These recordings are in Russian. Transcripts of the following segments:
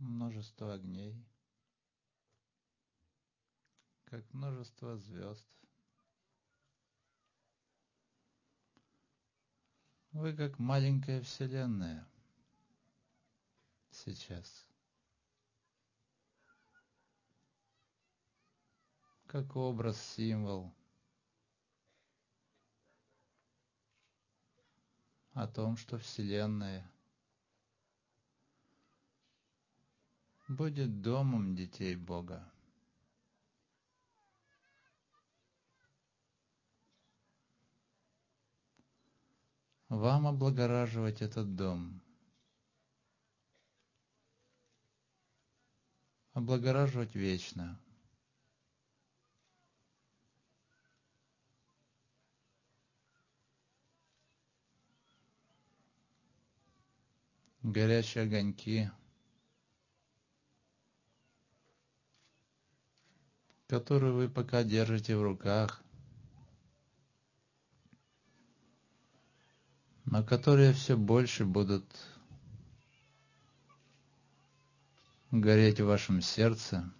множество огней, как множество звезд. Вы как маленькая вселенная сейчас. Как образ, символ о том, что Вселенная будет домом детей Бога. Вам облагораживать этот дом. Облагораживать вечно. Горящие огоньки – которую вы пока держите в руках, но которые все больше будут гореть в вашем сердце,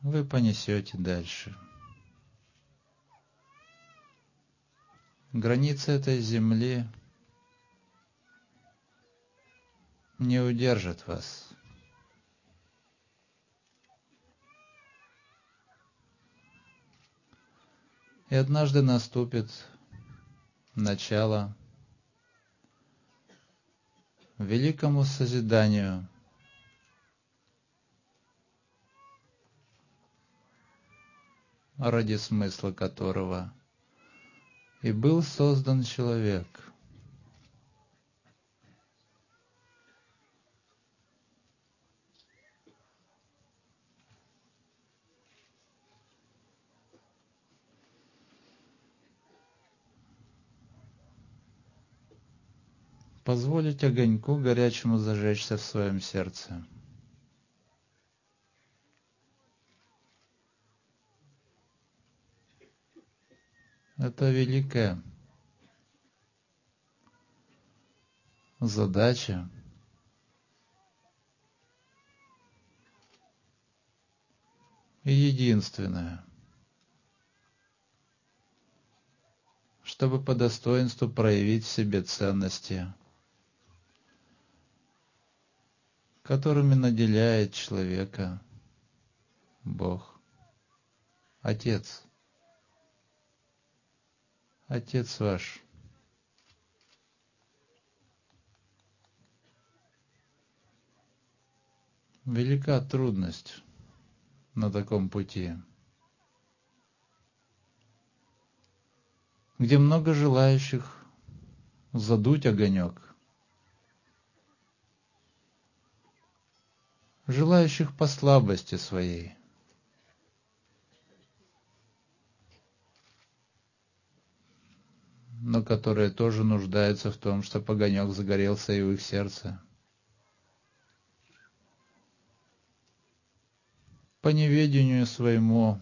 вы понесете дальше. Границы этой земли не удержат вас. И однажды наступит начало великому созиданию, ради смысла которого и был создан человек – позволить огоньку горячему зажечься в своем сердце. Это великая задача. И единственная, чтобы по достоинству проявить в себе ценности которыми наделяет человека Бог, Отец, Отец ваш. Велика трудность на таком пути, где много желающих задуть огонек, желающих по слабости своей. но которые тоже нуждаются в том, чтобы огонек загорелся и в их сердце. По неведению своему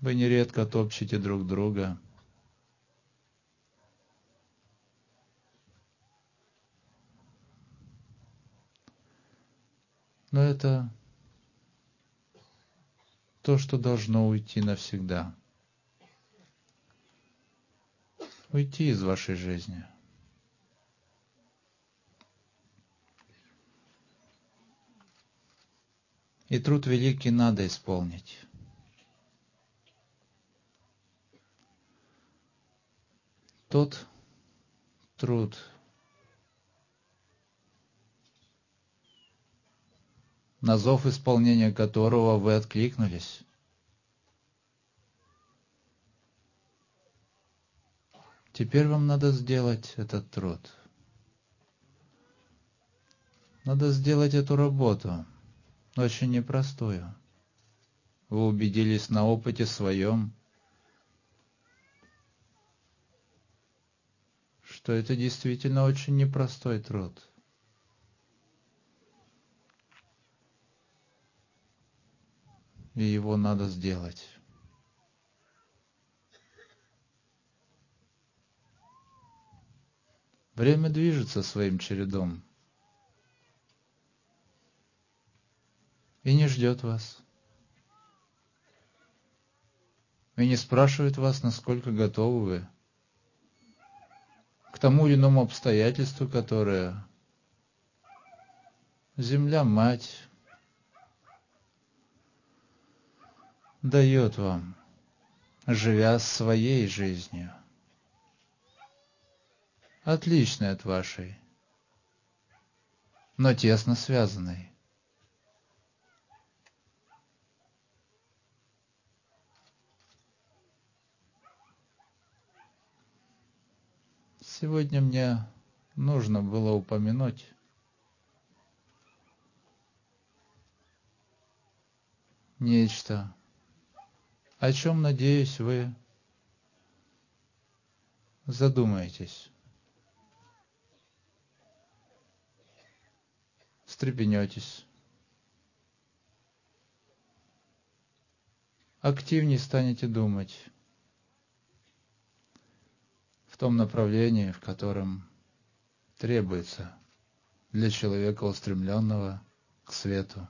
вы нередко топчете друг друга – Но это то, что должно уйти навсегда. Уйти из вашей жизни. И труд великий надо исполнить. Тот труд, на зов исполнения которого вы откликнулись. Теперь вам надо сделать этот труд. Надо сделать эту работу, очень непростую. Вы убедились на опыте своем, что это действительно очень непростой труд. И его надо сделать. Время движется своим чередом и не ждет вас. И не спрашивает вас, насколько готовы вы к тому или иному обстоятельству, которое Земля-Мать дает вам, живя своей жизнью, отличной от вашей, но тесно связанной. Сегодня мне нужно было упомянуть нечто, о чем, надеюсь, вы задумаетесь, встрепенетесь, активнее станете думать в том направлении, в котором требуется для человека, устремленного к свету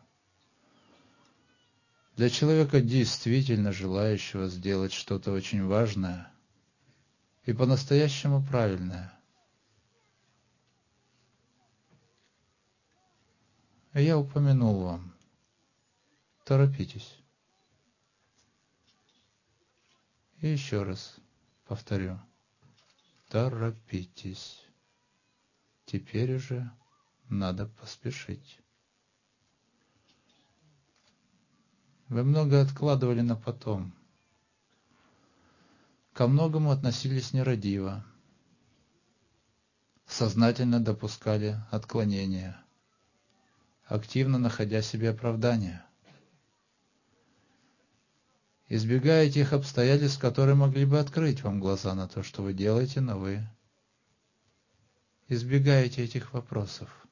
для человека, действительно желающего сделать что-то очень важное и по-настоящему правильное. Я упомянул вам. Торопитесь. И еще раз повторю. Торопитесь. Теперь уже надо поспешить. Вы много откладывали на потом. Ко многому относились нерадиво. Сознательно допускали отклонения, активно находя себе оправдания. Избегая тех обстоятельств, которые могли бы открыть вам глаза на то, что вы делаете, но вы избегаете этих вопросов.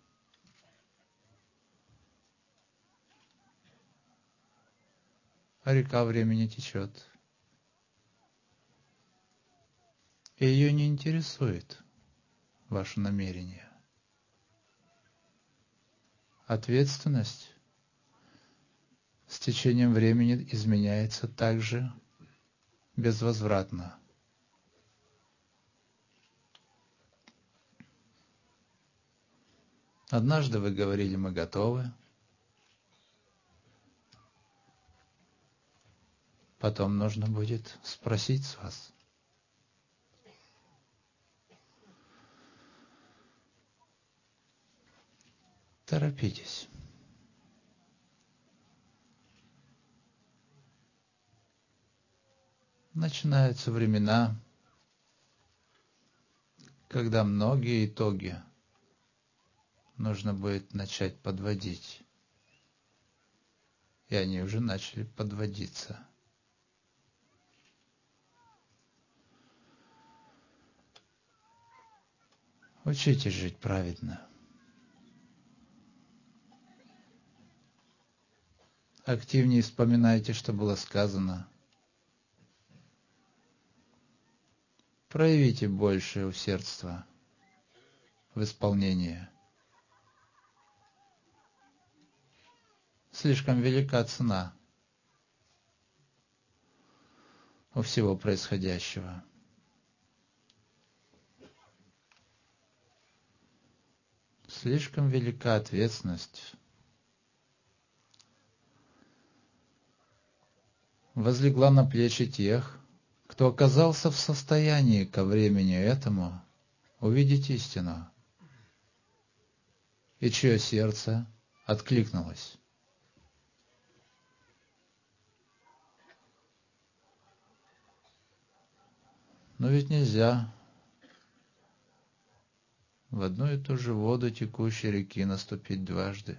А река времени течет. И ее не интересует ваше намерение. Ответственность с течением времени изменяется также безвозвратно. Однажды вы говорили, мы готовы, Потом нужно будет спросить с вас. Торопитесь. Начинаются времена, когда многие итоги нужно будет начать подводить. И они уже начали подводиться. Учитесь жить праведно. Активнее вспоминайте, что было сказано. Проявите большее усердство в исполнении. Слишком велика цена у всего происходящего. Слишком велика ответственность. Возлегла на плечи тех, кто оказался в состоянии ко времени этому увидеть истину, и чье сердце откликнулось. Но ведь нельзя в одну и ту же воду текущей реки наступить дважды.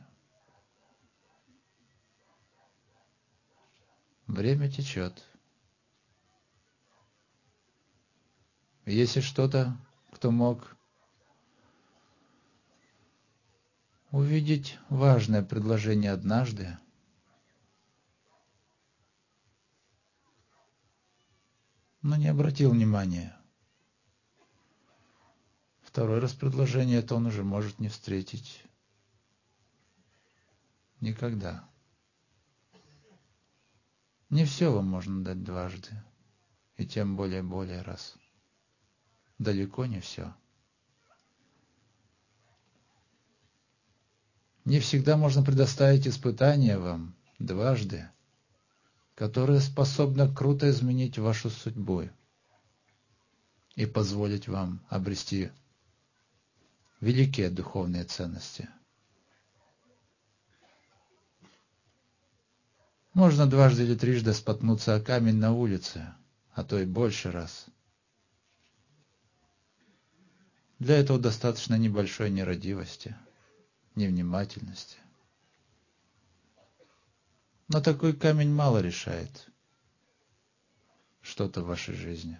Время течет. Если что-то, кто мог увидеть важное предложение однажды, но не обратил внимания, второй раз предложение это он уже может не встретить. Никогда. Не все вам можно дать дважды, и тем более более раз. Далеко не все. Не всегда можно предоставить испытание вам дважды, которое способно круто изменить вашу судьбу и позволить вам обрести великие духовные ценности. Можно дважды или трижды споткнуться о камень на улице, а то и больше раз. Для этого достаточно небольшой нерадивости – невнимательности. Но такой камень мало решает что-то в вашей жизни.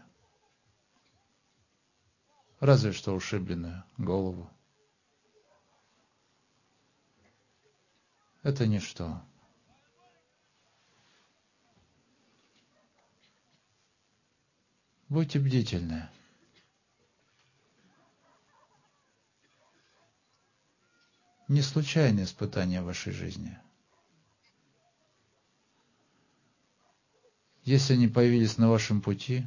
Разве что ушибленную голову. Это ничто. Будьте бдительны. не случайные испытания в вашей жизни. Если они появились на вашем пути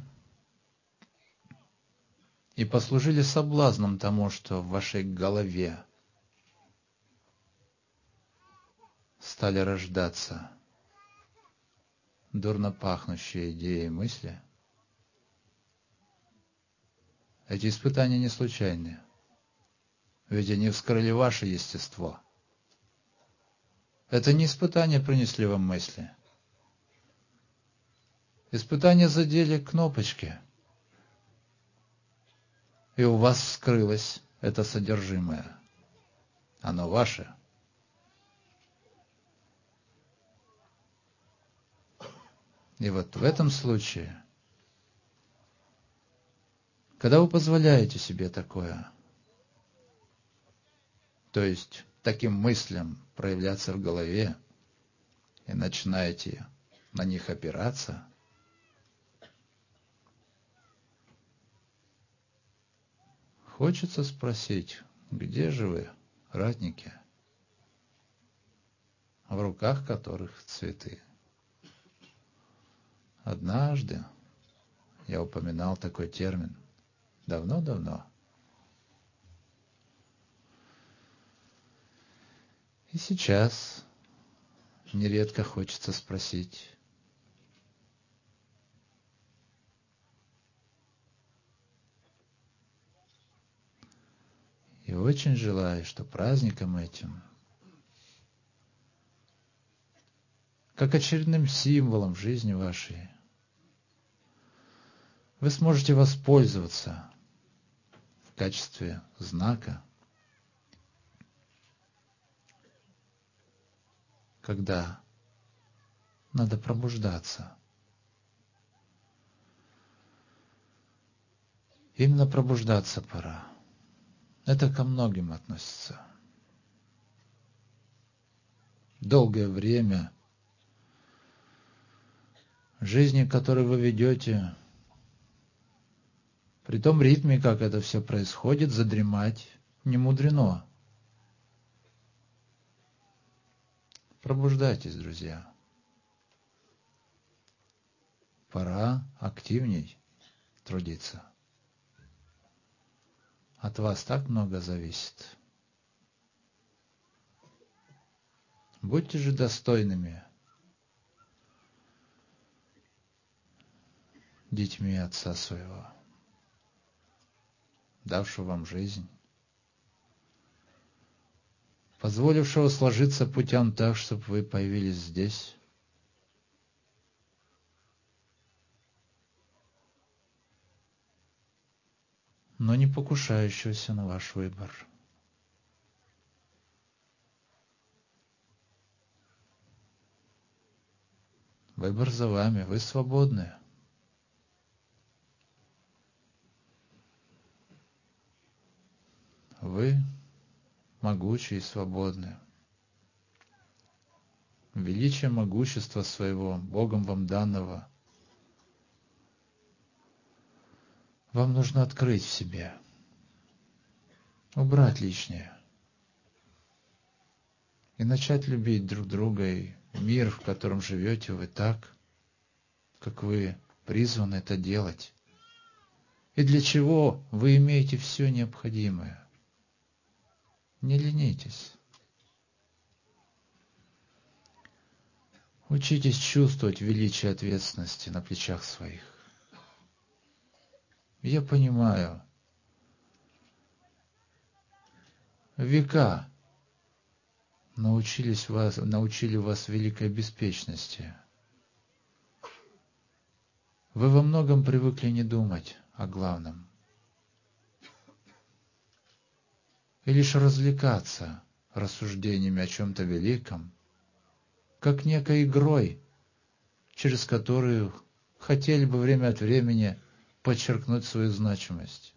и послужили соблазном тому, что в вашей голове стали рождаться дурно пахнущие идеи и мысли, эти испытания не случайные ведь они вскрыли ваше естество. Это не испытания принесли вам мысли. Испытания задели кнопочки, и у вас вскрылось это содержимое. Оно ваше. И вот в этом случае, когда вы позволяете себе такое, то есть таким мыслям проявляться в голове, и начинаете на них опираться, хочется спросить, где же вы, ратники, в руках которых цветы? Однажды я упоминал такой термин, давно-давно, И сейчас нередко хочется спросить, И очень желаю, что праздником этим, как очередным символом жизни вашей, вы сможете воспользоваться в качестве знака когда надо пробуждаться. Именно пробуждаться пора. Это ко многим относится. Долгое время жизни, которую вы ведете, при том ритме, как это все происходит, задремать не мудрено. Пробуждайтесь, друзья. Пора активней трудиться. От вас так много зависит. Будьте же достойными детьми Отца Своего, давшего вам жизнь, позволившего сложиться путям так, чтобы вы появились здесь. Но не покушающегося на ваш выбор. Выбор за вами, вы свободны. Вы могучие и свободные. Величие могущества своего, Богом вам данного, вам нужно открыть в себе. убрать лишнее и начать любить друг друга и мир, в котором живете вы так, как вы призваны это делать, и для чего вы имеете все необходимое. Не ленитесь. Учитесь чувствовать величие ответственности на плечах своих. Я понимаю, века научились вас, научили вас великой беспечности. Вы во многом привыкли не думать о главном. И лишь развлекаться рассуждениями о чем-то великом, как некой игрой, через которую хотели бы время от времени подчеркнуть свою значимость.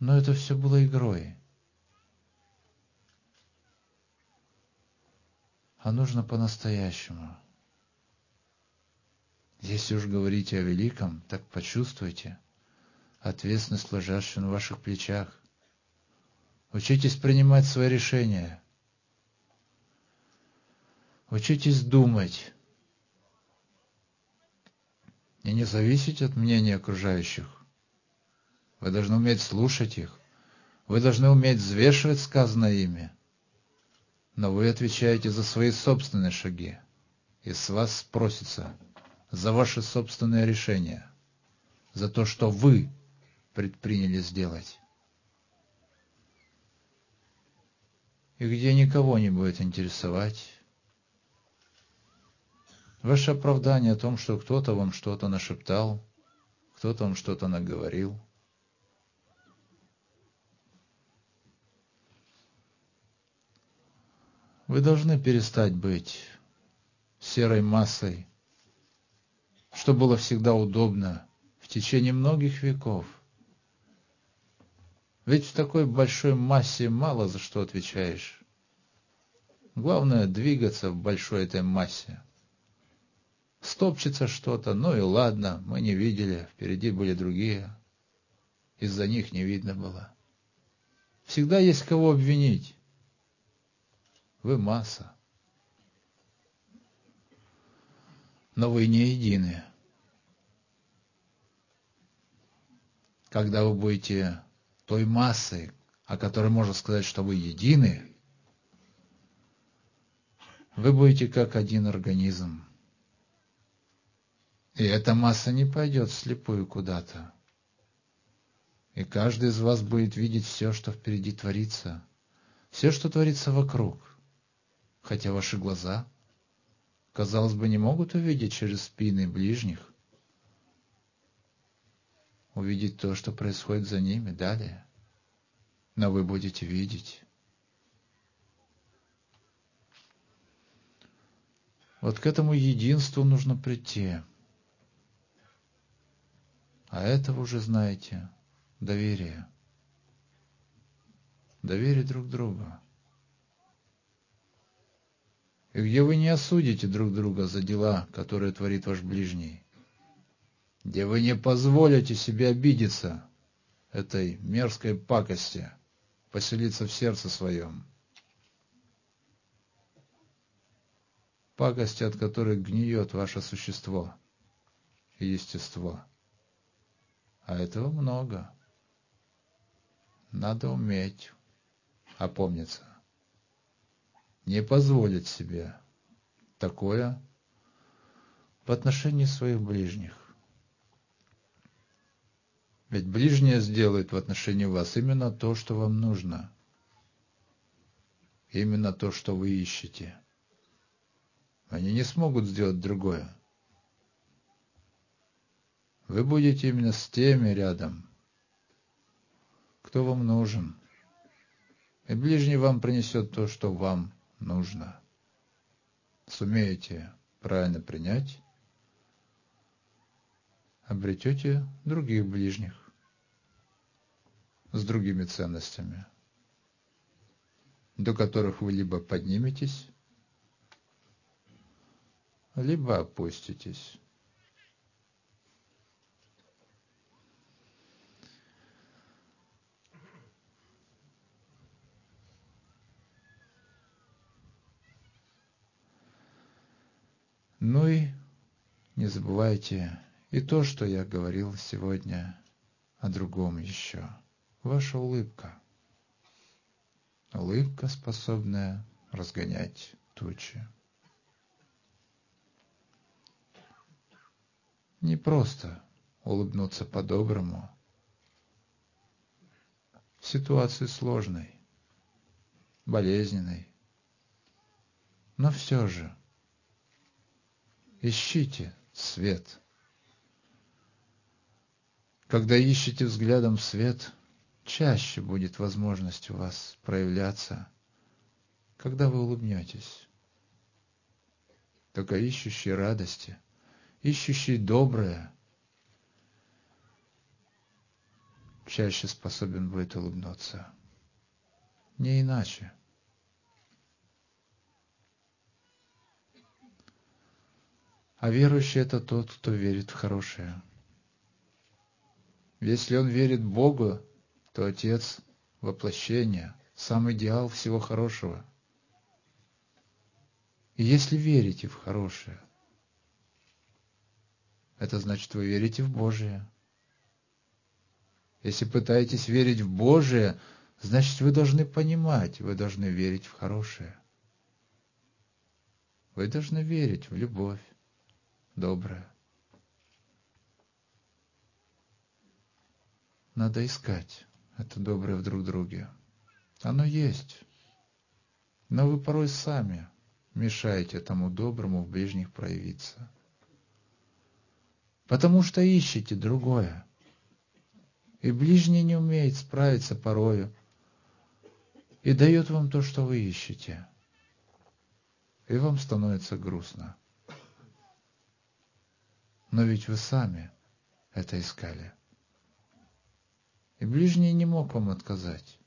Но это все было игрой. А нужно по-настоящему. Если уж говорите о великом, так почувствуйте ответственность, лежащую на ваших плечах. Учитесь принимать свои решения. Учитесь думать. И не зависеть от мнения окружающих. Вы должны уметь слушать их. Вы должны уметь взвешивать сказанное ими. Но вы отвечаете за свои собственные шаги. И с вас спросится за ваши собственные решения, за то, что вы предприняли сделать. И где никого не будет интересовать ваше оправдание о том, что кто-то вам что-то нашептал, кто-то вам что-то наговорил – Вы должны перестать быть серой массой, что было всегда удобно в течение многих веков. Ведь в такой большой массе мало за что отвечаешь. Главное двигаться в большой этой массе. Стопчется что-то, ну и ладно, мы не видели, впереди были другие. Из-за них не видно было. Всегда есть кого обвинить. Вы масса. Но вы не едины. Когда вы будете той массой, о которой можно сказать, что вы едины, вы будете как один организм. И эта масса не пойдет слепую куда-то. И каждый из вас будет видеть все, что впереди творится, все, что творится вокруг хотя ваши глаза, казалось бы, не могут увидеть через спины ближних, увидеть то, что происходит за ними далее, но вы будете видеть. Вот к этому единству нужно прийти. А это вы уже знаете доверие. Доверие друг другу и где вы не осудите друг друга за дела, которые творит ваш ближний, где вы не позволите себе обидеться этой мерзкой пакости, поселиться в сердце своем. Пакости, от которой гниет ваше существо и естество. А этого много. Надо уметь опомниться не позволить себе такое в отношении своих ближних. Ведь ближние сделают в отношении вас именно то, что вам нужно. Именно то, что вы ищете. Они не смогут сделать другое. Вы будете именно с теми рядом, кто вам нужен. И ближний вам принесет то, что вам нужно. Сумеете правильно принять, обретете других ближних с другими ценностями, до которых вы либо подниметесь, либо опуститесь. Ну и не забывайте и то, что я говорил сегодня о другом еще. Ваша улыбка. Улыбка, способная разгонять тучи. Не просто улыбнуться по-доброму в ситуации сложной, болезненной, но все же ищите свет. Когда ищете взглядом свет, чаще будет возможность у вас проявляться, когда вы улыбнетесь. Только ищущий радости, ищущий доброе, чаще способен будет улыбнуться. Не иначе. А верующий – это тот, кто верит в хорошее. Если он верит Богу, то Отец – воплощение, сам идеал всего хорошего. И если верите в хорошее, это значит, вы верите в Божие. Если пытаетесь верить в Божие, значит, вы должны понимать, вы должны верить в хорошее. Вы должны верить в любовь доброе. Надо искать это доброе в друг друге. Оно есть. Но вы порой сами мешаете этому доброму в ближних проявиться. Потому что ищете другое. И ближний не умеет справиться порою. И дает вам то, что вы ищете. И вам становится грустно. Но ведь вы сами это искали. И ближний не мог вам отказать.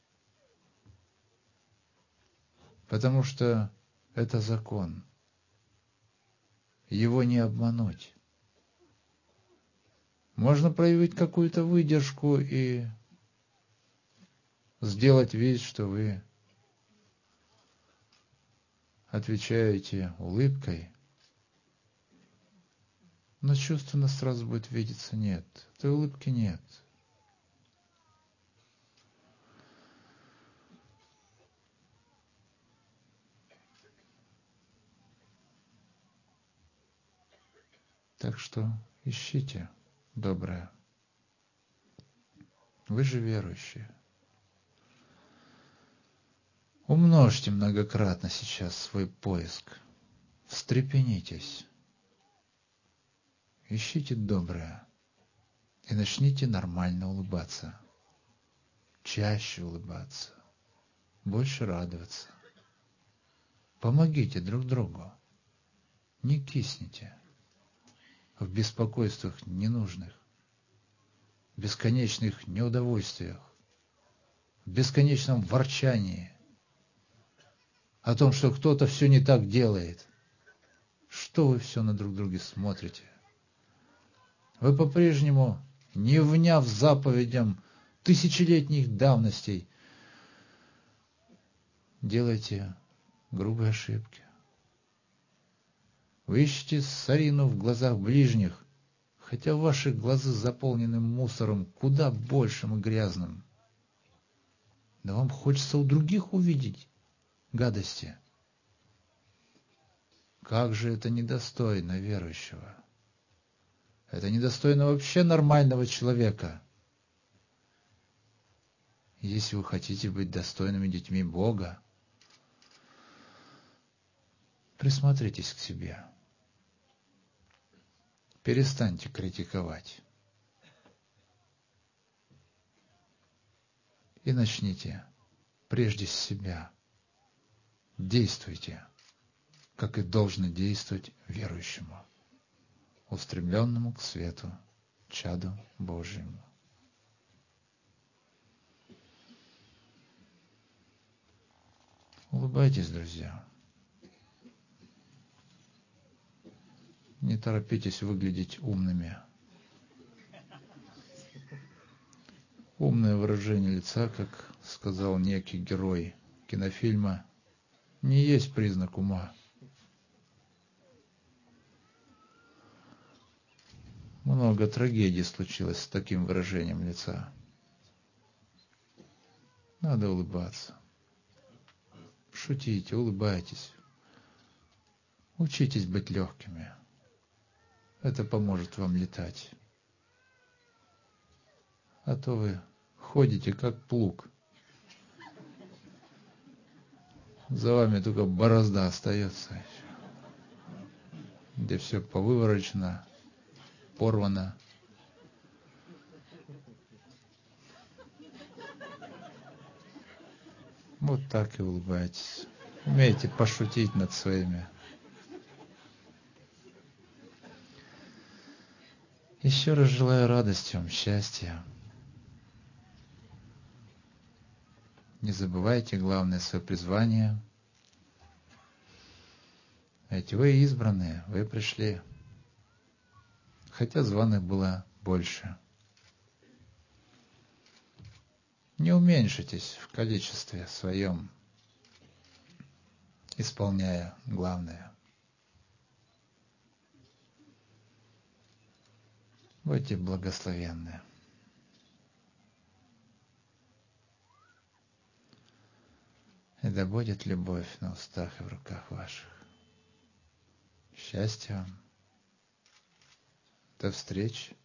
Потому что это закон. Его не обмануть. Можно проявить какую-то выдержку и сделать вид, что вы отвечаете улыбкой, но чувственно сразу будет видеться нет. Этой улыбки нет. Так что ищите доброе. Вы же верующие. Умножьте многократно сейчас свой поиск. Встрепенитесь. Ищите доброе и начните нормально улыбаться. Чаще улыбаться, больше радоваться. Помогите друг другу. Не кисните в беспокойствах ненужных, бесконечных неудовольствиях, в бесконечном ворчании о том, что кто-то все не так делает. Что вы все на друг друге смотрите? Вы по-прежнему, не вняв заповедям тысячелетних давностей, делаете грубые ошибки. Вы ищете сарину в глазах ближних, хотя ваши глаза заполнены мусором куда большим и грязным. Да вам хочется у других увидеть гадости. Как же это недостойно верующего! Это недостойно вообще нормального человека. Если вы хотите быть достойными детьми Бога, присмотритесь к себе. Перестаньте критиковать. И начните прежде с себя. Действуйте, как и должно действовать верующему устремленному к свету, чаду Божьему. Улыбайтесь, друзья. Не торопитесь выглядеть умными. Умное выражение лица, как сказал некий герой кинофильма, не есть признак ума. Много трагедий случилось с таким выражением лица. Надо улыбаться. Шутите, улыбайтесь. Учитесь быть легкими. Это поможет вам летать. А то вы ходите как плуг. За вами только борозда остается, где все повыворочено, порвано. Вот так и улыбайтесь. Умеете пошутить над своими. Еще раз желаю радости вам, счастья. Не забывайте главное свое призвание. Ведь вы избранные, вы пришли. Хотя званых было больше. Не уменьшитесь в количестве своем, исполняя главное. Будьте благословенны. И да будет любовь на устах и в руках ваших. Счастья вам. До встречи.